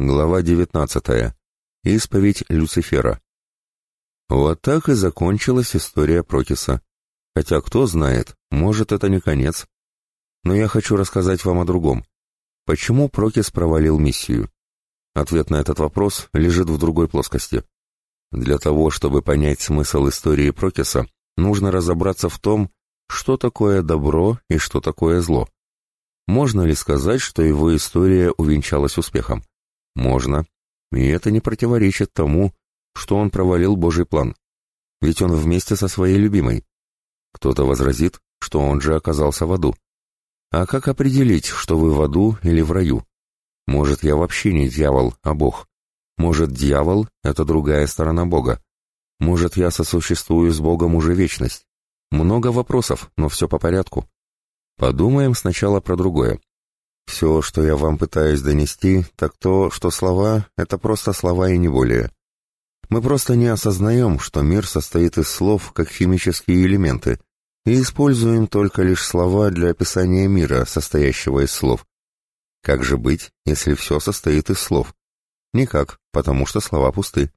Глава 19. Исповедь Люцифера. Вот так и закончилась история Прокиса. Хотя кто знает, может это не конец. Но я хочу рассказать вам о другом. Почему Прокис провалил миссию? Ответ на этот вопрос лежит в другой плоскости. Для того, чтобы понять смысл истории Прокиса, нужно разобраться в том, что такое добро и что такое зло. Можно ли сказать, что его история увенчалась успехом? Можно. И это не противоречит тому, что он провалил Божий план. Ведь он вместе со своей любимой. Кто-то возразит, что он же оказался в аду. А как определить, что вы в аду или в раю? Может, я вообще не дьявол, а Бог? Может, дьявол — это другая сторона Бога? Может, я сосуществую с Богом уже вечность? Много вопросов, но все по порядку. Подумаем сначала про другое. Все, что я вам пытаюсь донести, так то, что слова — это просто слова и не более. Мы просто не осознаем, что мир состоит из слов, как химические элементы, и используем только лишь слова для описания мира, состоящего из слов. Как же быть, если все состоит из слов? Никак, потому что слова пусты.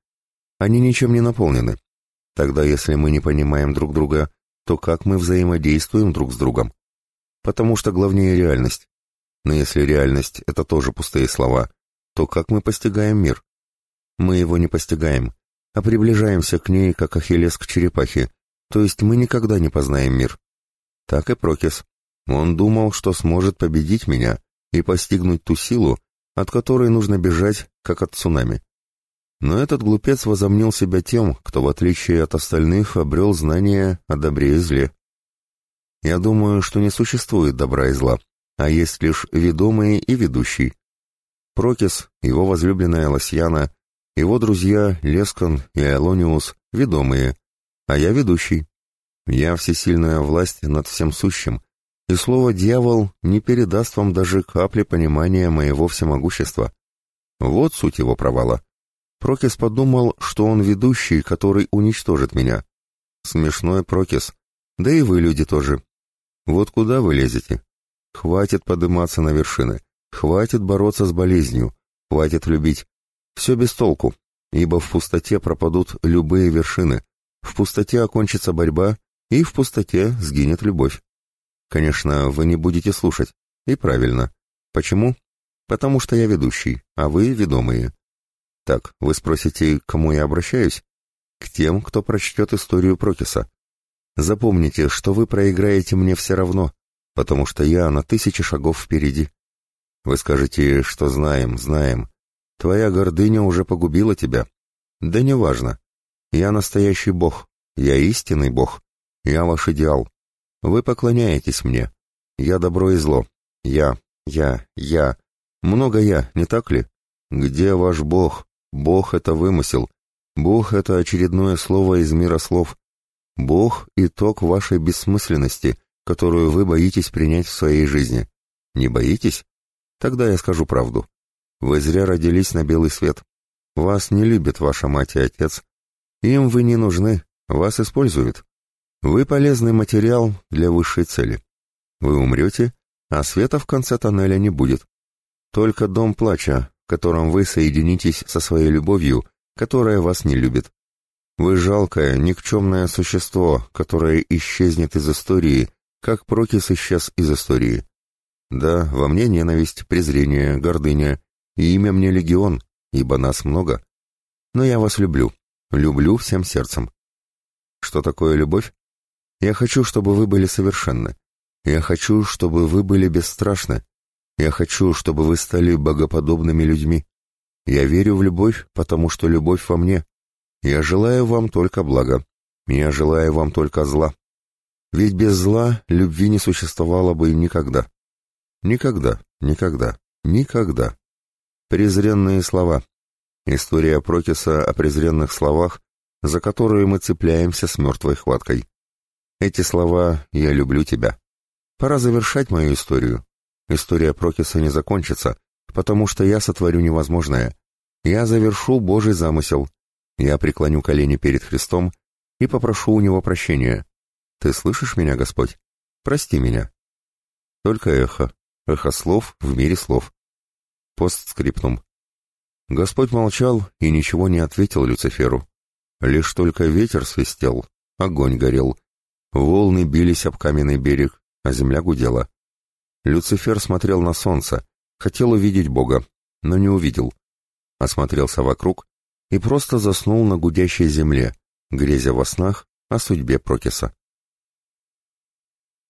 Они ничем не наполнены. Тогда, если мы не понимаем друг друга, то как мы взаимодействуем друг с другом? Потому что главнее реальность. Но если реальность — это тоже пустые слова, то как мы постигаем мир? Мы его не постигаем, а приближаемся к ней, как Ахиллес к черепахе, то есть мы никогда не познаем мир. Так и Прокис. Он думал, что сможет победить меня и постигнуть ту силу, от которой нужно бежать, как от цунами. Но этот глупец возомнил себя тем, кто, в отличие от остальных, обрел знания о добре и зле. Я думаю, что не существует добра и зла, а есть лишь ведомые и ведущий. Прокис, его возлюбленная Лосьяна, его друзья Лескон и Элониус — ведомые, а я ведущий. Я всесильная власть над всем сущим, и слово «дьявол» не передаст вам даже капли понимания моего всемогущества. Вот суть его провала. Прокис подумал, что он ведущий, который уничтожит меня. Смешной Прокис. Да и вы, люди, тоже. Вот куда вы лезете? Хватит подниматься на вершины, хватит бороться с болезнью, хватит любить. Все без толку, ибо в пустоте пропадут любые вершины, в пустоте окончится борьба, и в пустоте сгинет любовь. Конечно, вы не будете слушать. И правильно. Почему? Потому что я ведущий, а вы ведомые. Так, вы спросите, к кому я обращаюсь? К тем, кто прочтет историю Прокиса. Запомните, что вы проиграете мне все равно, потому что я на тысячи шагов впереди. Вы скажете, что знаем, знаем. Твоя гордыня уже погубила тебя. Да неважно. Я настоящий бог. Я истинный бог. Я ваш идеал. Вы поклоняетесь мне. Я добро и зло. Я, я, я. Много я, не так ли? Где ваш бог? Бог — это вымысел. Бог — это очередное слово из мира слов. Бог — итог вашей бессмысленности, которую вы боитесь принять в своей жизни. Не боитесь? Тогда я скажу правду. Вы зря родились на белый свет. Вас не любит ваша мать и отец. Им вы не нужны, вас используют. Вы полезный материал для высшей цели. Вы умрете, а света в конце тоннеля не будет. Только дом плача, в котором вы соединитесь со своей любовью, которая вас не любит. Вы жалкое, никчемное существо, которое исчезнет из истории, как Прокис исчез из истории. Да, во мне ненависть, презрение, гордыня, и имя мне легион, ибо нас много. Но я вас люблю, люблю всем сердцем. Что такое любовь? Я хочу, чтобы вы были совершенны. Я хочу, чтобы вы были бесстрашны. Я хочу, чтобы вы стали богоподобными людьми. Я верю в любовь, потому что любовь во мне. Я желаю вам только блага. Я желаю вам только зла. Ведь без зла любви не существовало бы никогда. Никогда, никогда, никогда. Презренные слова. История Прокиса о презренных словах, за которые мы цепляемся с мертвой хваткой. Эти слова «я люблю тебя». Пора завершать мою историю. История Прокиса не закончится, потому что я сотворю невозможное. Я завершу Божий замысел. Я преклоню колени перед Христом и попрошу у Него прощения. Ты слышишь меня, Господь? Прости меня. Только эхо. Эхо слов в мире слов. Постскриптум. Господь молчал и ничего не ответил Люциферу. Лишь только ветер свистел, огонь горел, волны бились об каменный берег, а земля гудела. Люцифер смотрел на солнце, хотел увидеть Бога, но не увидел. Осмотрелся вокруг и просто заснул на гудящей земле, грезя во снах о судьбе Прокиса.